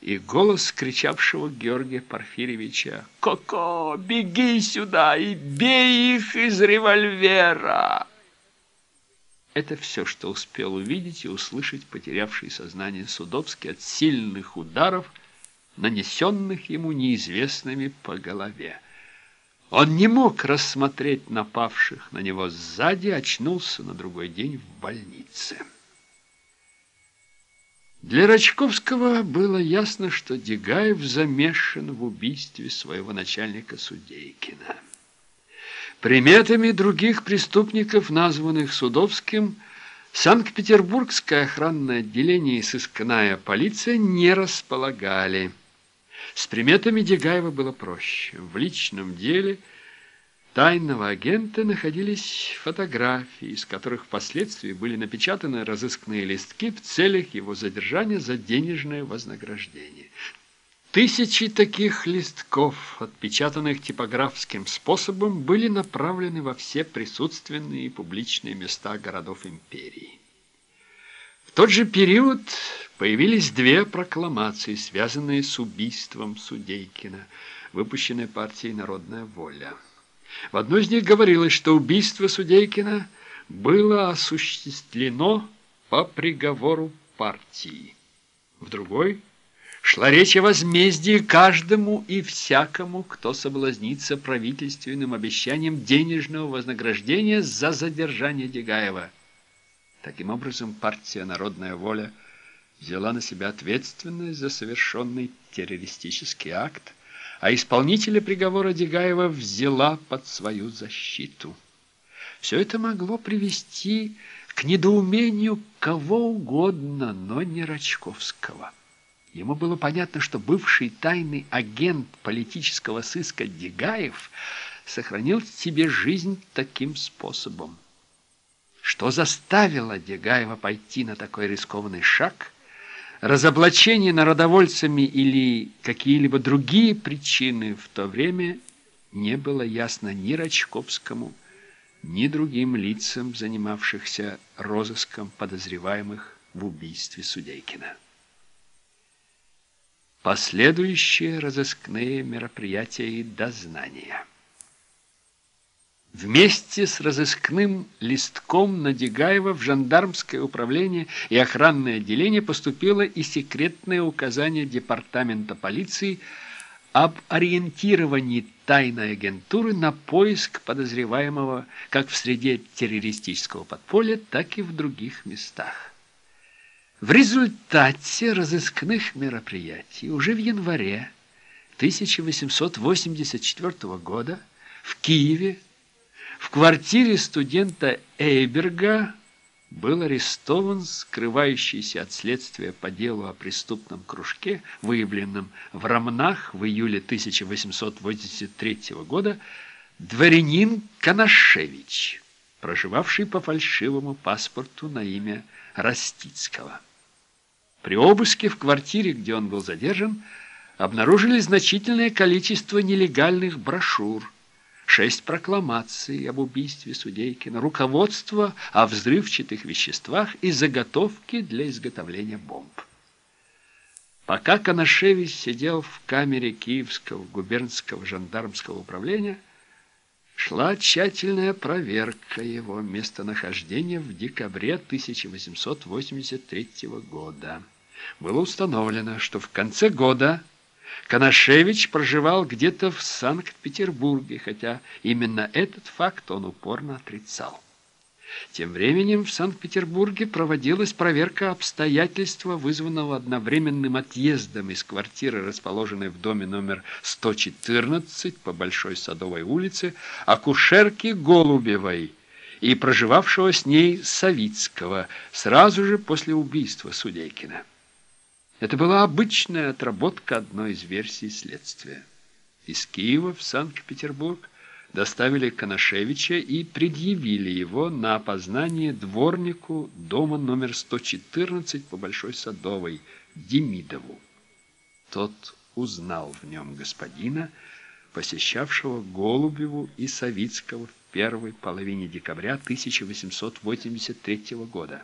и голос кричавшего Георгия Порфирьевича «Коко, беги сюда и бей их из револьвера!» Это все, что успел увидеть и услышать потерявший сознание Судовский от сильных ударов, нанесенных ему неизвестными по голове. Он не мог рассмотреть напавших на него сзади, очнулся на другой день в больнице. Для Рачковского было ясно, что Дегаев замешан в убийстве своего начальника Судейкина. Приметами других преступников, названных Судовским, Санкт-Петербургское охранное отделение и сыскная полиция не располагали. С приметами Дегаева было проще. В личном деле тайного агента находились фотографии, из которых впоследствии были напечатаны разыскные листки в целях его задержания за денежное вознаграждение. Тысячи таких листков, отпечатанных типографским способом, были направлены во все присутственные публичные места городов империи. В тот же период появились две прокламации, связанные с убийством Судейкина, выпущенные партией «Народная воля». В одной из них говорилось, что убийство Судейкина было осуществлено по приговору партии. В другой – Шла речь о возмездии каждому и всякому, кто соблазнится правительственным обещанием денежного вознаграждения за задержание Дегаева. Таким образом, партия «Народная воля» взяла на себя ответственность за совершенный террористический акт, а исполнителя приговора Дегаева взяла под свою защиту. Все это могло привести к недоумению кого угодно, но не Рачковского. Ему было понятно, что бывший тайный агент политического сыска Дегаев сохранил себе жизнь таким способом. Что заставило Дегаева пойти на такой рискованный шаг? Разоблачение народовольцами или какие-либо другие причины в то время не было ясно ни Рачковскому, ни другим лицам, занимавшихся розыском подозреваемых в убийстве Судейкина. Последующие разыскные мероприятия и дознания. Вместе с разыскным листком на Дегаева в жандармское управление и охранное отделение поступило и секретное указание департамента полиции об ориентировании тайной агентуры на поиск подозреваемого как в среде террористического подполья, так и в других местах. В результате разыскных мероприятий уже в январе 1884 года в Киеве в квартире студента Эйберга был арестован скрывающийся от следствия по делу о преступном кружке, выявленном в Рамнах в июле 1883 года, дворянин Канашевич, проживавший по фальшивому паспорту на имя Растицкого. При обыске в квартире, где он был задержан, обнаружили значительное количество нелегальных брошюр, шесть прокламаций об убийстве Судейкина, руководство о взрывчатых веществах и заготовки для изготовления бомб. Пока Коношевич сидел в камере Киевского губернского жандармского управления, шла тщательная проверка его местонахождения в декабре 1883 года. Было установлено, что в конце года Коношевич проживал где-то в Санкт-Петербурге, хотя именно этот факт он упорно отрицал. Тем временем в Санкт-Петербурге проводилась проверка обстоятельства, вызванного одновременным отъездом из квартиры, расположенной в доме номер 114 по Большой Садовой улице, акушерки Голубевой и проживавшего с ней Савицкого сразу же после убийства Судейкина. Это была обычная отработка одной из версий следствия. Из Киева в Санкт-Петербург доставили Коношевича и предъявили его на опознание дворнику дома номер 114 по Большой Садовой, Демидову. Тот узнал в нем господина, посещавшего Голубеву и Савицкого в первой половине декабря 1883 года.